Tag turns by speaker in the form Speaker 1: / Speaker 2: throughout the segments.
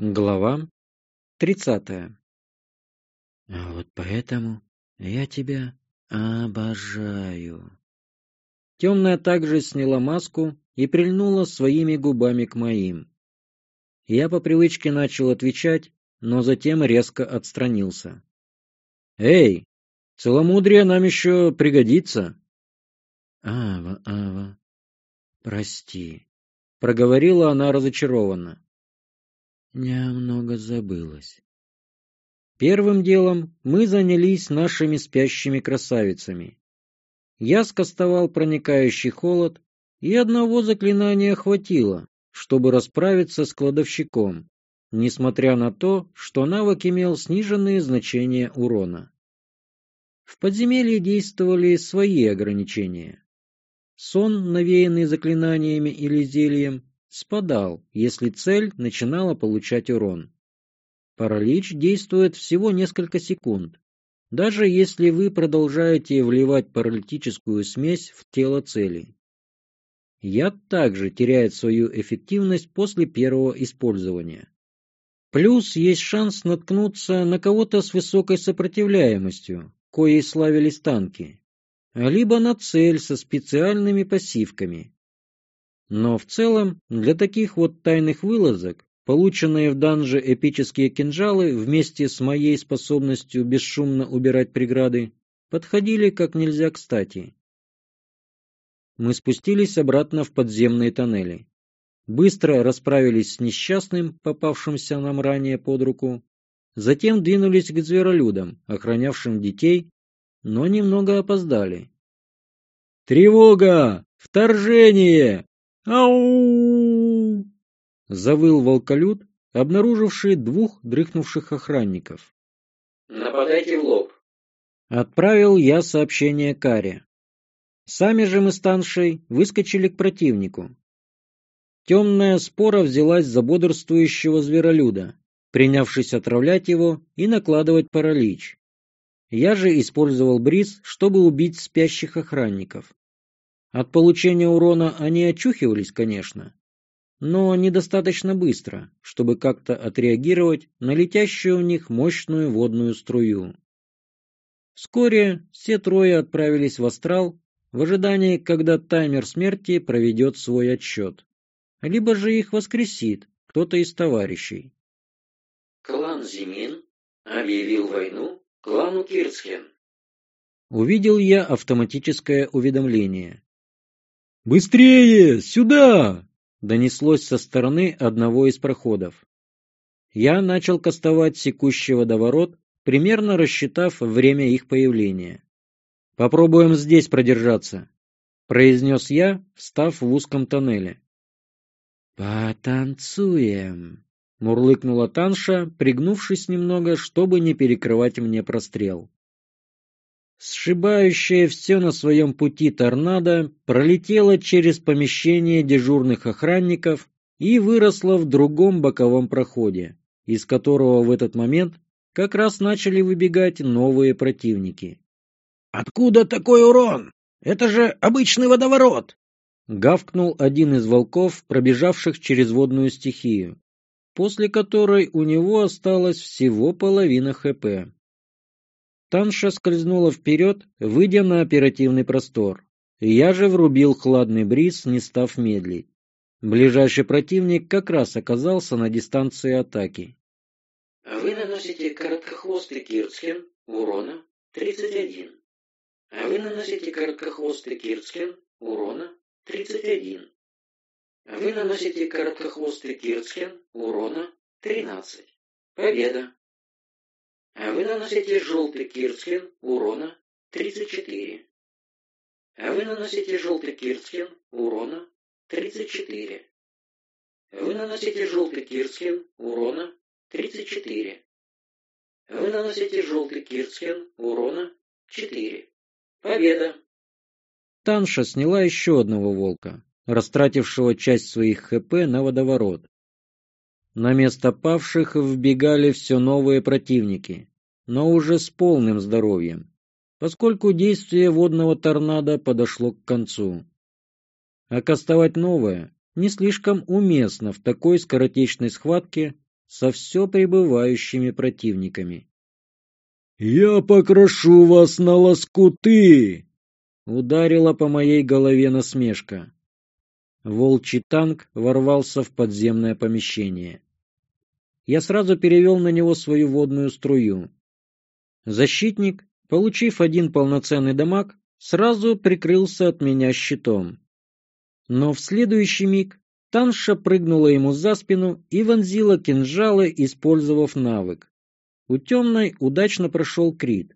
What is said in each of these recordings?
Speaker 1: Глава тридцатая А вот поэтому я тебя обожаю. Темная также сняла маску и прильнула своими губами к моим. Я по привычке начал отвечать, но затем резко отстранился. «Эй, целомудрие нам еще пригодится!» «Ава, Ава, прости», — проговорила она разочарованно. Немного забылась. Первым делом мы занялись нашими спящими красавицами. Я скостовал проникающий холод, и одного заклинания хватило, чтобы расправиться с кладовщиком, несмотря на то, что навык имел сниженные значения урона. В подземелье действовали свои ограничения. Сон, навеянный заклинаниями или зельем, спадал, если цель начинала получать урон. Паралич действует всего несколько секунд, даже если вы продолжаете вливать паралитическую смесь в тело цели. Яд также теряет свою эффективность после первого использования. Плюс есть шанс наткнуться на кого-то с высокой сопротивляемостью, коей славились танки, либо на цель со специальными пассивками, но в целом, для таких вот тайных вылазок, полученные в данже эпические кинжалы вместе с моей способностью бесшумно убирать преграды, подходили как нельзя кстати. Мы спустились обратно в подземные тоннели. Быстро расправились с несчастным, попавшимся нам ранее под руку, затем двинулись к зверолюдам, охранявшим детей, но немного опоздали. «Тревога! Вторжение! «Ау!» — завыл волколют, обнаруживший двух дрыхнувших охранников.
Speaker 2: «Нападайте в лоб!»
Speaker 1: Отправил я сообщение Каре. Сами же мы с Таншей выскочили к противнику. Темная спора взялась за бодрствующего зверолюда, принявшись отравлять его и накладывать паралич. Я же использовал бриз, чтобы убить спящих охранников. От получения урона они очухивались, конечно, но недостаточно быстро, чтобы как-то отреагировать на летящую у них мощную водную струю. Вскоре все трое отправились в астрал в ожидании, когда таймер смерти проведет свой отсчет, либо же их воскресит кто-то из товарищей.
Speaker 2: Клан Зимин объявил войну клану Кирцхен.
Speaker 1: Увидел я автоматическое уведомление. «Быстрее! Сюда!» — донеслось со стороны одного из проходов. Я начал кастовать секущий водоворот, примерно рассчитав время их появления. «Попробуем здесь продержаться», — произнес я, встав в узком тоннеле. «Потанцуем», — мурлыкнула Танша, пригнувшись немного, чтобы не перекрывать мне прострел. Сшибающая все на своем пути торнадо пролетела через помещение дежурных охранников и выросла в другом боковом проходе, из которого в этот момент как раз начали выбегать новые противники.
Speaker 3: «Откуда такой урон? Это же обычный водоворот!»
Speaker 1: Гавкнул один из волков, пробежавших через водную стихию, после которой у него осталось всего половина ХП. Танша скользнула вперед, выйдя на оперативный простор. Я же врубил хладный бриз, не став медлить. Ближайший противник как раз оказался на дистанции атаки.
Speaker 2: Вы наносите короткохвостый Кирцхен урона 31. А вы наносите короткохвостый Кирцхен урона 31. Вы наносите короткохвостый Кирцхен урона 13. Победа. А вы наносите желтый Кирцхен урона 34. А вы наносите желтый Кирцхен урона 34. Вы наносите желтый Кирцхен урона 34. Вы наносите желтый Кирцхен урона 4. Победа!
Speaker 1: Танша сняла еще одного волка, растратившего часть своих ХП на водоворот. На место павших вбегали все новые противники, но уже с полным здоровьем, поскольку действие водного торнадо подошло к концу. А кастовать новое не слишком уместно в такой скоротечной схватке, со все пребывающими противниками. «Я покрошу вас на лоскуты!» Ударила по моей голове насмешка. Волчий танк ворвался в подземное помещение. Я сразу перевел на него свою водную струю. Защитник, получив один полноценный дамаг, сразу прикрылся от меня щитом. Но в следующий миг Танша прыгнула ему за спину и вонзила кинжалы, использовав навык. У темной удачно прошел крит.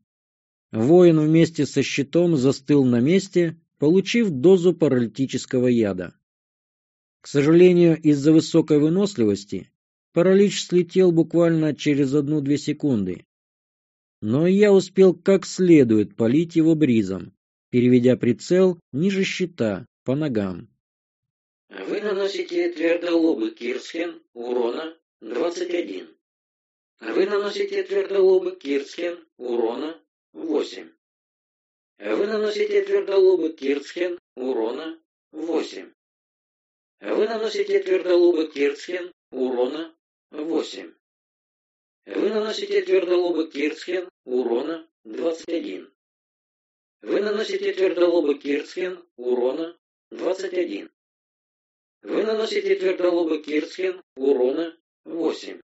Speaker 1: Воин вместе со щитом застыл на месте, получив дозу паралитического яда. К сожалению, из-за высокой выносливости паралич слетел буквально через одну-две секунды. Но я успел как следует полить его бризом, переведя прицел ниже щита, по ногам.
Speaker 2: Вы наносите твердолобый Кирсхен урона 21. Вы наносите твердолобый Кирсхен урона 8. Вы наносите твердолобый Кирсхен урона 8. Вы наносите твердолобый Кирцхен урона 8. Вы наносите твердолобый Кирцхен урона 21. Вы наносите твердолобый Кирцхен урона 21. Вы наносите твердолобый Кирцхен урона 8.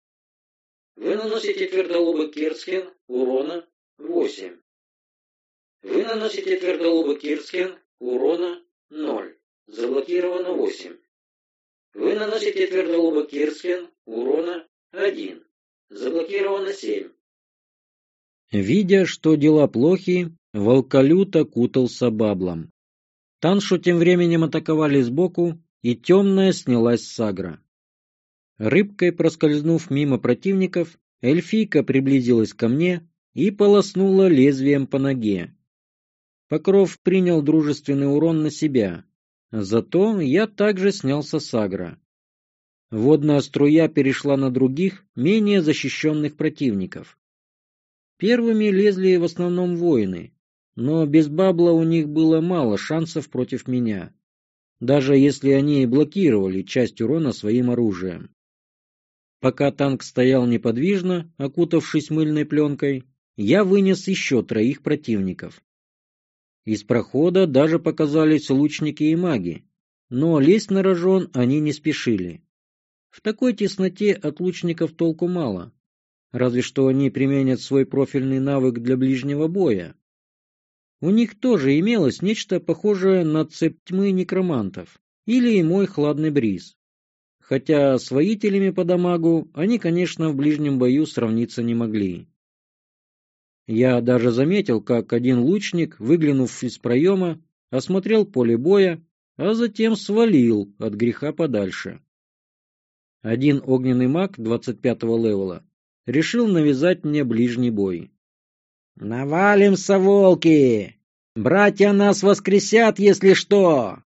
Speaker 2: Вы наносите твердолобый Кирцхен урона 8. Вы наносите твердолобый Кирцхен урона 0. Заблокировано 8. Вы наносите твердолобый Кирсхен урона 1. Заблокировано 7.
Speaker 1: Видя, что дела плохи, волколют окутался баблом. Таншу тем временем атаковали сбоку, и темная снялась с агро. Рыбкой проскользнув мимо противников, эльфийка приблизилась ко мне и полоснула лезвием по ноге. Покров принял дружественный урон на себя, Зато я также снялся с агро. Водная струя перешла на других, менее защищенных противников. Первыми лезли в основном воины, но без бабла у них было мало шансов против меня, даже если они и блокировали часть урона своим оружием. Пока танк стоял неподвижно, окутавшись мыльной пленкой, я вынес еще троих противников. Из прохода даже показались лучники и маги, но лезть на рожон они не спешили. В такой тесноте от лучников толку мало, разве что они применят свой профильный навык для ближнего боя. У них тоже имелось нечто похожее на цепь тьмы некромантов или мой хладный бриз. Хотя с воителями по дамагу они, конечно, в ближнем бою сравниться не могли. Я даже заметил, как один лучник, выглянув из проема, осмотрел поле боя, а затем свалил от греха подальше. Один огненный маг 25-го левела решил навязать мне ближний бой. «Навалимся, волки! Братья нас воскресят, если что!»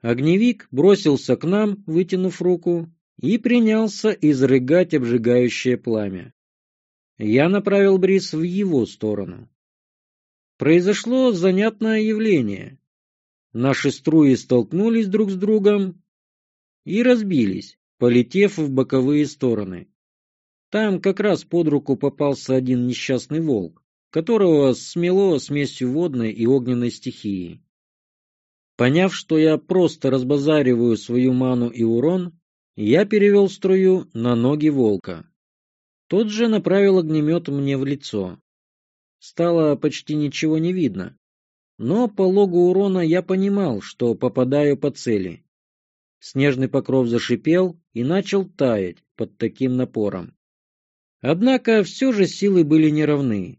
Speaker 1: Огневик бросился к нам, вытянув руку, и принялся изрыгать обжигающее пламя. Я направил бриз в его сторону. Произошло занятное явление. Наши струи столкнулись друг с другом и разбились, полетев в боковые стороны. Там как раз под руку попался один несчастный волк, которого смело смесью водной и огненной стихии. Поняв, что я просто разбазариваю свою ману и урон, я перевел струю на ноги волка. Тот же направил огнемет мне в лицо. Стало почти ничего не видно. Но по логу урона я понимал, что попадаю по цели. Снежный покров зашипел и начал таять под таким напором. Однако все же силы были неравны.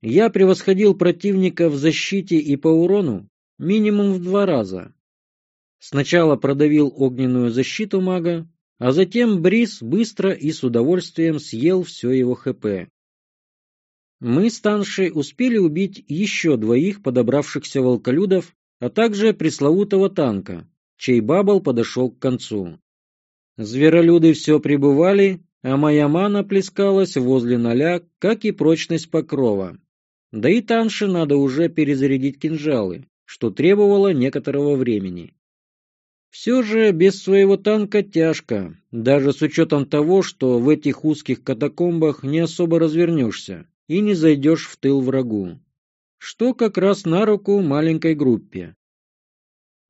Speaker 1: Я превосходил противника в защите и по урону минимум в два раза. Сначала продавил огненную защиту мага, а затем Брис быстро и с удовольствием съел все его ХП. Мы с Таншей успели убить еще двоих подобравшихся волколюдов, а также пресловутого танка, чей бабл подошел к концу. Зверолюды все пребывали, а моя мана плескалась возле ноля, как и прочность покрова. Да и Танше надо уже перезарядить кинжалы, что требовало некоторого времени. Все же без своего танка тяжко, даже с учетом того, что в этих узких катакомбах не особо развернешься и не зайдешь в тыл врагу, что как раз на руку маленькой группе.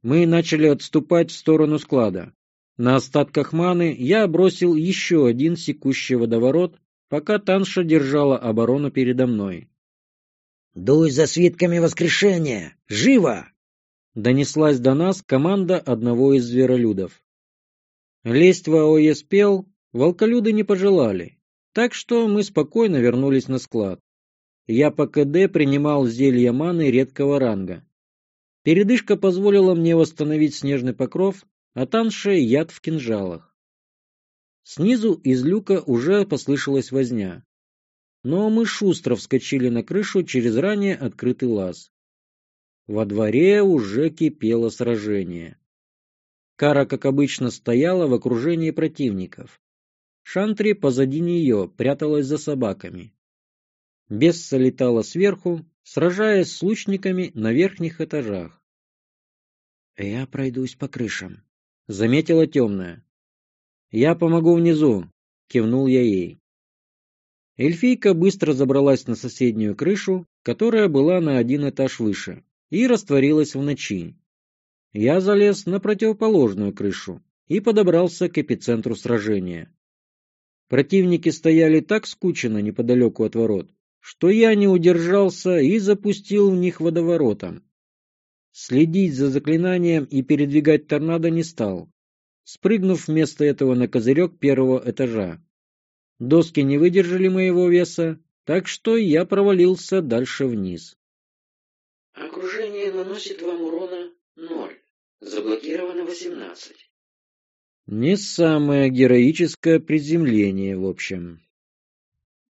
Speaker 1: Мы начали отступать в сторону склада. На остатках маны я бросил еще один секущий водоворот, пока Танша держала оборону передо мной.
Speaker 3: «Дуй за свитками воскрешения! Живо!»
Speaker 1: Донеслась до нас команда одного из зверолюдов. Лезть в АОЕ спел, волколюды не пожелали, так что мы спокойно вернулись на склад. Я по КД принимал зелья маны редкого ранга. Передышка позволила мне восстановить снежный покров, а Танше яд в кинжалах. Снизу из люка уже послышалась возня. Но мы шустро вскочили на крышу через ранее открытый лаз. Во дворе уже кипело сражение. Кара, как обычно, стояла в окружении противников. Шантри позади нее пряталась за собаками. Бесса летала сверху, сражаясь с лучниками на верхних этажах.
Speaker 3: «Я пройдусь по крышам», —
Speaker 1: заметила темная. «Я помогу внизу», — кивнул я ей. Эльфийка быстро забралась на соседнюю крышу, которая была на один этаж выше и растворилась в ночи. Я залез на противоположную крышу и подобрался к эпицентру сражения. Противники стояли так скучно неподалеку от ворот, что я не удержался и запустил в них водоворотом. Следить за заклинанием и передвигать торнадо не стал, спрыгнув вместо этого на козырек первого этажа. Доски не выдержали моего веса, так что я провалился дальше вниз.
Speaker 2: Наносит вам урона 0. Заблокировано 18.
Speaker 1: Не самое героическое приземление, в общем.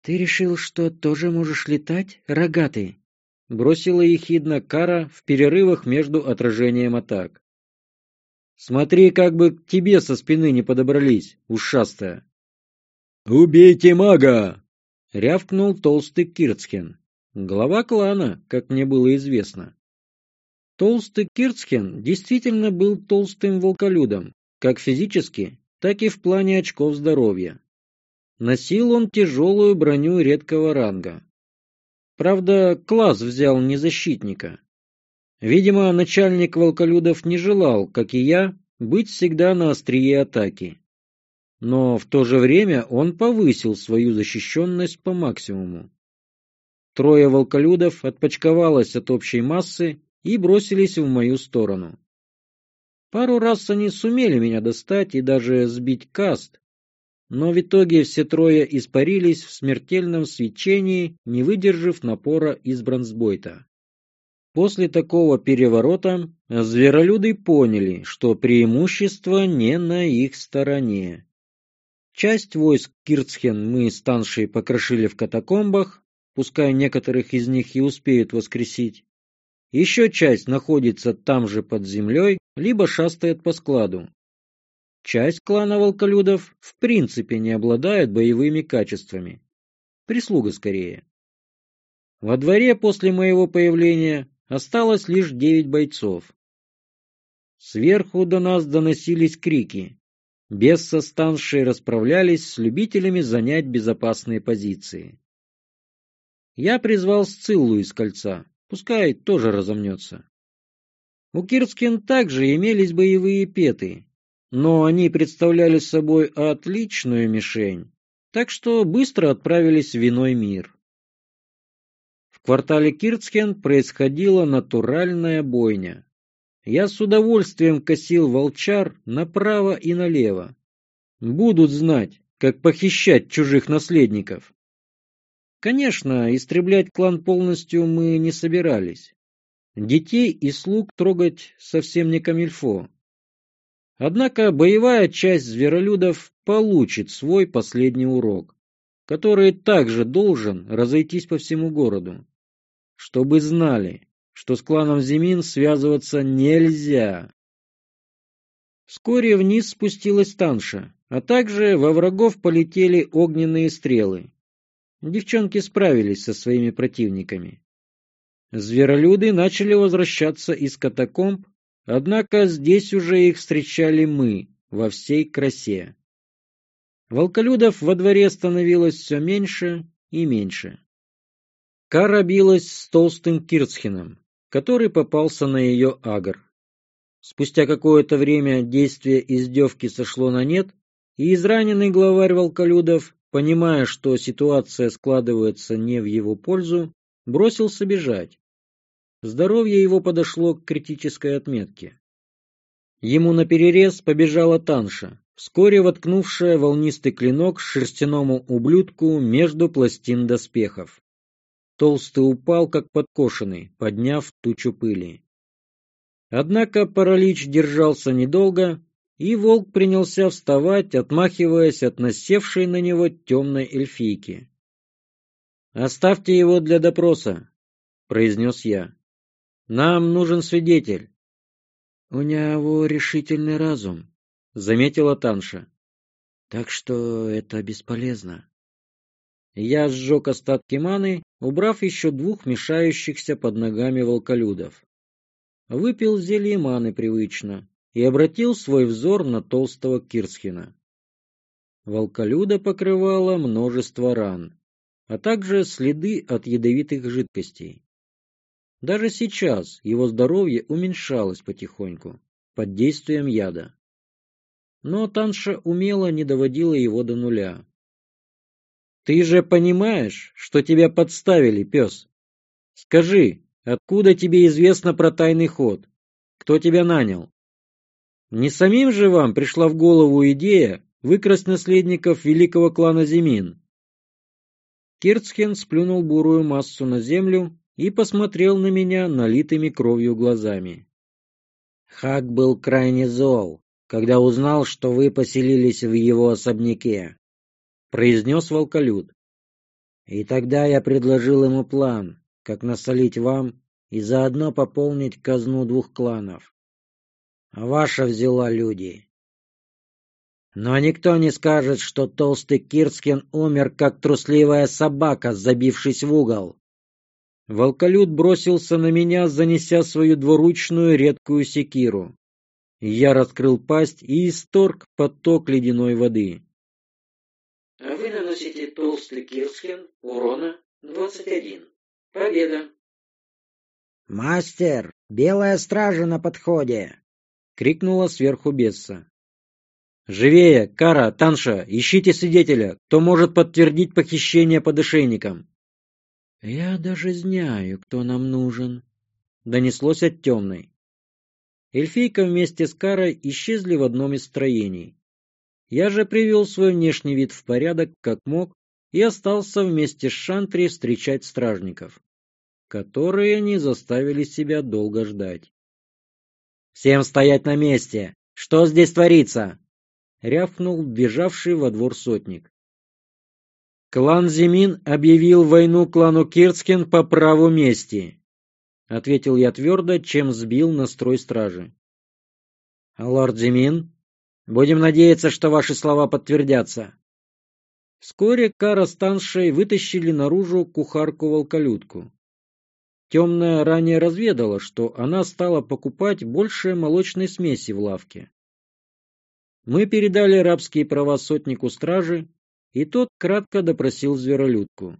Speaker 3: «Ты решил, что тоже можешь летать, рогатый?»
Speaker 1: Бросила ехидно Кара в перерывах между отражением атак. «Смотри, как бы к тебе со спины не подобрались, ушастая!» «Убейте мага!» — рявкнул толстый Кирцхен. Глава клана, как мне было известно. Толстый Кирцхен действительно был толстым волколюдом, как физически, так и в плане очков здоровья. Носил он тяжелую броню редкого ранга. Правда, класс взял не защитника. Видимо, начальник волколюдов не желал, как и я, быть всегда на острие атаки. Но в то же время он повысил свою защищенность по максимуму. Трое волколюдов отпочковалось от общей массы и бросились в мою сторону. Пару раз они сумели меня достать и даже сбить каст, но в итоге все трое испарились в смертельном свечении, не выдержав напора из бронзбойта. После такого переворота зверолюды поняли, что преимущество не на их стороне. Часть войск Кирцхен мы с Таншей покрошили в катакомбах, пускай некоторых из них и успеют воскресить. Еще часть находится там же под землей, либо шастает по складу. Часть клана волколюдов в принципе не обладает боевыми качествами. Прислуга скорее. Во дворе после моего появления осталось лишь девять бойцов. Сверху до нас доносились крики. Бессостаншие расправлялись с любителями занять безопасные позиции. Я призвал Сциллу из кольца, пускай тоже разомнется. У Кирскин также имелись боевые петы, но они представляли собой отличную мишень, так что быстро отправились в иной мир. В квартале Кирцхен происходила натуральная бойня. Я с удовольствием косил волчар направо и налево. Будут знать, как похищать чужих наследников. Конечно, истреблять клан полностью мы не собирались. Детей и слуг трогать совсем не камильфо. Однако боевая часть зверолюдов получит свой последний урок, который также должен разойтись по всему городу. Чтобы знали, что с кланом Зимин связываться нельзя. Вскоре вниз спустилась Танша, а также во врагов полетели огненные стрелы. Девчонки справились со своими противниками. Зверолюды начали возвращаться из катакомб, однако здесь уже их встречали мы во всей красе. Волколюдов во дворе становилось все меньше и меньше. Кара билась с толстым Кирцхеном, который попался на ее агр. Спустя какое-то время действие издевки сошло на нет, и израненный главарь волколюдов, понимая, что ситуация складывается не в его пользу, бросился бежать. Здоровье его подошло к критической отметке. Ему наперерез побежала Танша, вскоре воткнувшая волнистый клинок шерстяному ублюдку между пластин доспехов. Толстый упал, как подкошенный, подняв тучу пыли. Однако паралич держался недолго, и волк принялся вставать, отмахиваясь от насевшей на него темной эльфийки. «Оставьте его для допроса», — произнес я. «Нам нужен свидетель». «У него решительный разум», — заметила Танша. «Так что это бесполезно». Я сжег остатки маны, убрав еще двух мешающихся под ногами волколюдов выпил зелье маны привычно и обратил свой взор на толстого Кирсхина. Волколюда покрывало множество ран, а также следы от ядовитых жидкостей. Даже сейчас его здоровье уменьшалось потихоньку, под действием яда. Но Танша умело не доводила его до нуля. «Ты же понимаешь, что тебя подставили, пес? Скажи, Откуда тебе известно про тайный ход? Кто тебя нанял? Не самим же вам пришла в голову идея выкрасть наследников великого клана Зимин? Кирцхен сплюнул бурую массу на землю и посмотрел на меня налитыми кровью глазами. Хак был крайне зол, когда узнал, что вы поселились в его особняке, произнес волколюд. И тогда я предложил ему план, как насолить вам и заодно пополнить казну двух кланов. А ваша взяла люди. Но никто не скажет, что толстый Кирскин умер, как трусливая собака, забившись в угол. Волколюд бросился на меня, занеся свою двуручную редкую секиру. Я раскрыл пасть и исторг поток ледяной воды.
Speaker 2: А вы наносите толстый Кирскин урона 21. Победа.
Speaker 3: «Мастер, белая стража на подходе!»
Speaker 1: — крикнула сверху Бесса. «Живее, Кара, Танша, ищите свидетеля, кто может подтвердить похищение подышейником». «Я даже знаю, кто нам нужен», — донеслось от темной. Эльфийка вместе с Карой исчезли в одном из строений. Я же привел свой внешний вид в порядок, как мог, и остался вместе с Шантри встречать стражников, которые не заставили себя долго ждать. «Всем стоять на месте! Что здесь творится?» — рявкнул бежавший во двор сотник. «Клан Зимин объявил войну клану Кирцкин по праву мести», — ответил я твердо, чем сбил настрой стражи. «Лорд Зимин, будем надеяться, что ваши слова подтвердятся», Вскоре Кара с Таншей вытащили наружу кухарку-волколютку. Темная ранее разведала, что она стала покупать больше молочной смеси в лавке. Мы передали рабские права сотнику стражи, и тот кратко допросил зверолюдку.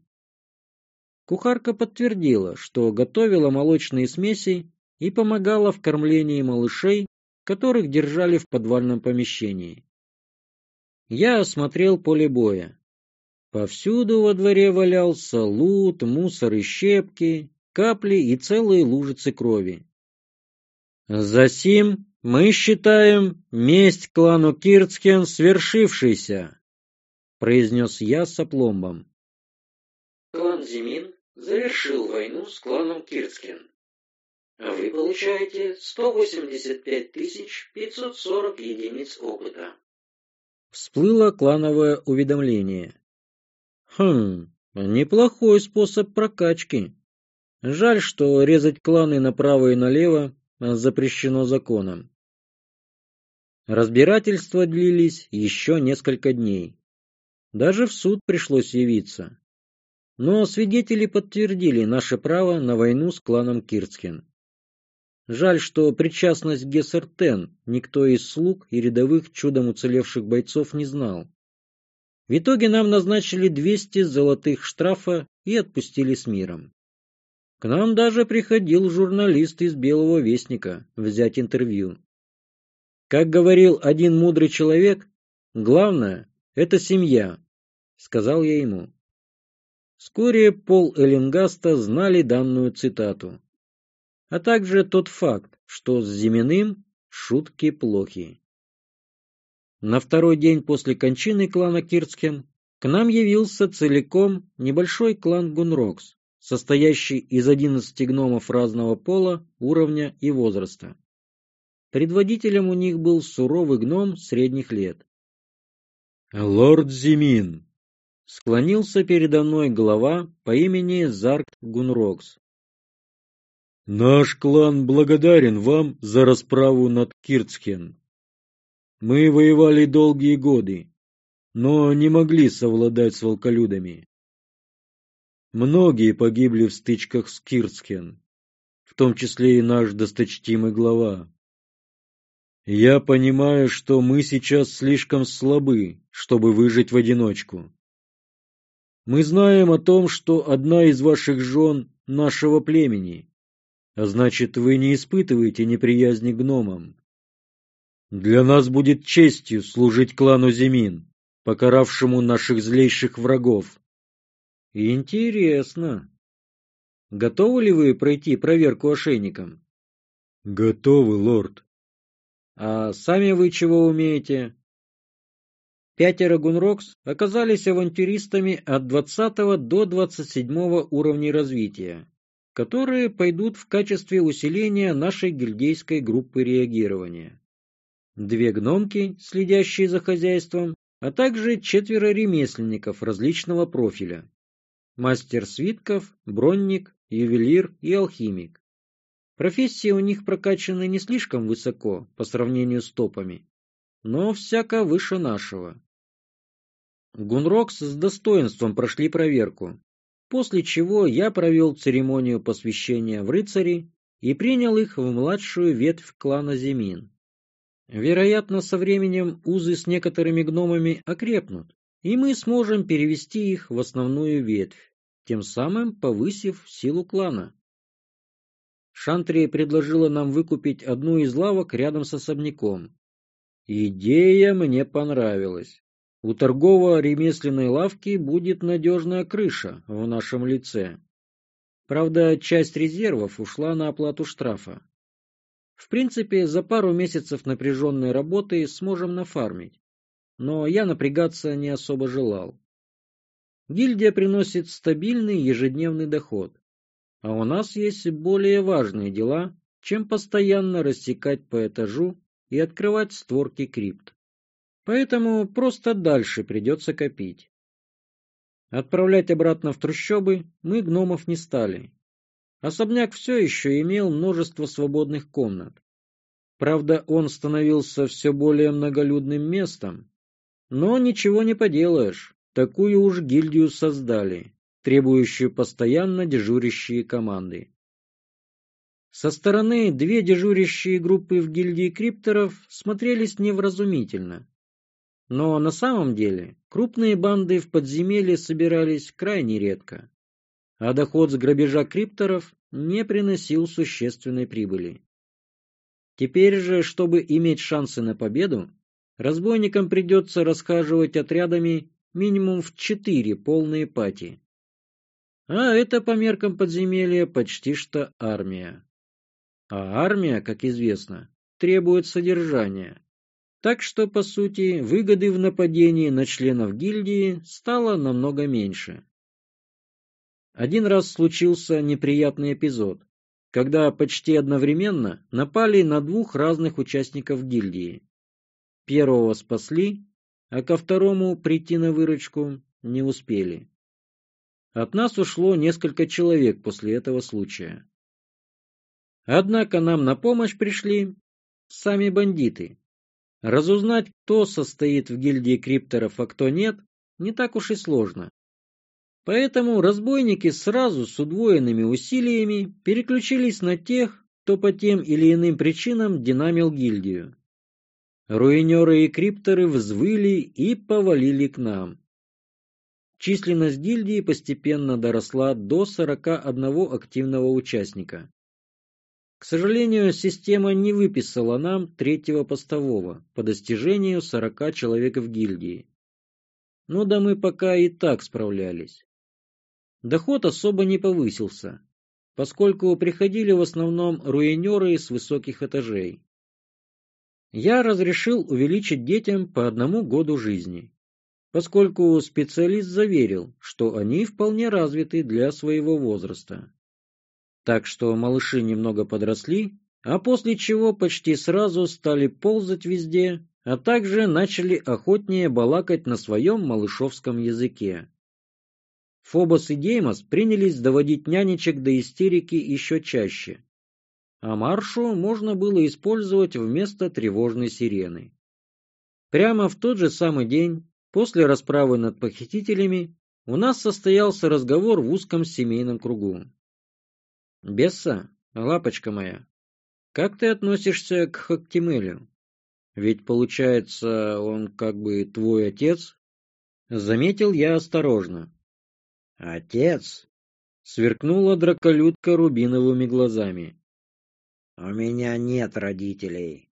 Speaker 1: Кухарка подтвердила, что готовила молочные смеси и помогала в кормлении малышей, которых держали в подвальном помещении. Я осмотрел поле боя. Повсюду во дворе валялся лут, мусор и щепки, капли и целые лужицы крови. Засим мы считаем месть клану Кирцкен свершившейся, произнес я с опломбом.
Speaker 2: Клан Зимин завершил войну с кланом Кирцкен. А вы получаете 185 540 единиц опыта.
Speaker 1: Всплыло клановое уведомление. Хм, неплохой способ прокачки. Жаль, что резать кланы направо и налево запрещено законом. Разбирательства длились еще несколько дней. Даже в суд пришлось явиться. Но свидетели подтвердили наше право на войну с кланом Кирцкин. Жаль, что причастность Гессертен никто из слуг и рядовых чудом уцелевших бойцов не знал. В итоге нам назначили 200 золотых штрафа и отпустили с миром. К нам даже приходил журналист из Белого Вестника взять интервью. Как говорил один мудрый человек, главное – это семья, сказал я ему. Вскоре Пол Эллингаста знали данную цитату, а также тот факт, что с Зиминым шутки плохи. На второй день после кончины клана Кирцкен к нам явился целиком небольшой клан Гунрокс, состоящий из одиннадцати гномов разного пола, уровня и возраста. Предводителем у них был суровый гном средних лет.
Speaker 4: «Лорд Зимин!»
Speaker 1: — склонился передо мной глава по имени Зарк Гунрокс.
Speaker 4: «Наш клан благодарен вам за расправу над Кирцхен. Мы воевали долгие годы, но не могли совладать с волколюдами. Многие погибли в стычках с Кирцхен, в том числе и наш досточтимый глава. Я понимаю, что мы сейчас слишком слабы, чтобы выжить в одиночку. Мы знаем о том, что одна из ваших жен нашего племени, а значит, вы не испытываете неприязни к гномам. Для нас будет честью служить клану Зимин, покаравшему наших злейших врагов.
Speaker 1: Интересно. Готовы ли вы пройти проверку ошейником?
Speaker 4: Готовы, лорд.
Speaker 1: А сами вы чего умеете? Пятеро Гунрокс оказались авантюристами от 20 до 27 уровней развития, которые пойдут в качестве усиления нашей гильдейской группы реагирования. Две гномки, следящие за хозяйством, а также четверо ремесленников различного профиля. Мастер свитков, бронник, ювелир и алхимик. Профессии у них прокачаны не слишком высоко по сравнению с топами, но всяко выше нашего. Гунрокс с достоинством прошли проверку, после чего я провел церемонию посвящения в рыцари и принял их в младшую ветвь клана Земин. Вероятно, со временем узы с некоторыми гномами окрепнут, и мы сможем перевести их в основную ветвь, тем самым повысив силу клана. Шантри предложила нам выкупить одну из лавок рядом с особняком. Идея мне понравилась. У торгово-ремесленной лавки будет надежная крыша в нашем лице. Правда, часть резервов ушла на оплату штрафа. В принципе, за пару месяцев напряженной работы сможем нафармить. Но я напрягаться не особо желал. Гильдия приносит стабильный ежедневный доход а у нас есть более важные дела, чем постоянно рассекать по этажу и открывать створки крипт. Поэтому просто дальше придется копить. Отправлять обратно в трущобы мы гномов не стали. Особняк все еще имел множество свободных комнат. Правда, он становился все более многолюдным местом. Но ничего не поделаешь, такую уж гильдию создали требующую постоянно дежурящие команды. Со стороны две дежурящие группы в гильдии крипторов смотрелись невразумительно. Но на самом деле крупные банды в подземелье собирались крайне редко, а доход с грабежа крипторов не приносил существенной прибыли. Теперь же, чтобы иметь шансы на победу, разбойникам придется расхаживать отрядами минимум в четыре полные пати. А это по меркам подземелья почти что армия. А армия, как известно, требует содержания. Так что, по сути, выгоды в нападении на членов гильдии стало намного меньше. Один раз случился неприятный эпизод, когда почти одновременно напали на двух разных участников гильдии. Первого спасли, а ко второму прийти на выручку не успели. От нас ушло несколько человек после этого случая. Однако нам на помощь пришли сами бандиты. Разузнать, кто состоит в гильдии крипторов, а кто нет, не так уж и сложно. Поэтому разбойники сразу с удвоенными усилиями переключились на тех, кто по тем или иным причинам динамил гильдию. Руинеры и крипторы взвыли и повалили к нам. Численность гильдии постепенно доросла до 41 активного участника. К сожалению, система не выписала нам третьего постового по достижению 40 человек в гильдии. Но да мы пока и так справлялись. Доход особо не повысился, поскольку приходили в основном руинеры с высоких этажей. Я разрешил увеличить детям по одному году жизни, поскольку специалист заверил, что они вполне развиты для своего возраста. Так что малыши немного подросли, а после чего почти сразу стали ползать везде, а также начали охотнее балакать на своем малышовском языке. Фобос и Деймос принялись доводить нянечек до истерики еще чаще. А маршу можно было использовать вместо тревожной сирены. Прямо в тот же самый день, после расправы над похитителями, у нас состоялся разговор в узком семейном кругу. «Бесса, лапочка моя, как ты относишься к Хактимелю? Ведь, получается, он как бы твой отец?» Заметил я осторожно.
Speaker 3: «Отец?»
Speaker 1: — сверкнула драколюдка рубиновыми глазами.
Speaker 3: «У меня нет родителей.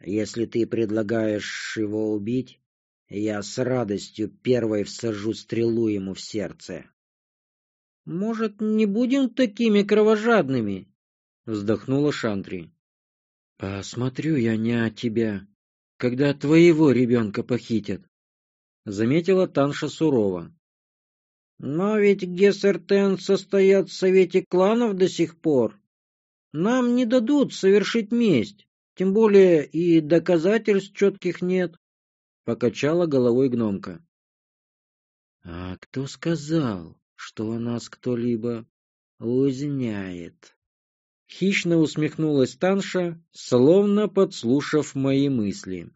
Speaker 3: Если ты предлагаешь его убить, я с радостью первой всажу стрелу ему в сердце».
Speaker 1: «Может, не будем такими кровожадными?» — вздохнула Шантри. «Посмотрю я не от тебя, когда твоего ребенка похитят», — заметила Танша сурово.
Speaker 5: Но ведь Гессертен состоят в совете кланов до сих пор. Нам не дадут совершить месть, тем более и доказательств четких нет, — покачала головой гномка.
Speaker 1: — А кто сказал, что нас кто-либо узняет? Хищно усмехнулась Танша, словно подслушав мои мысли.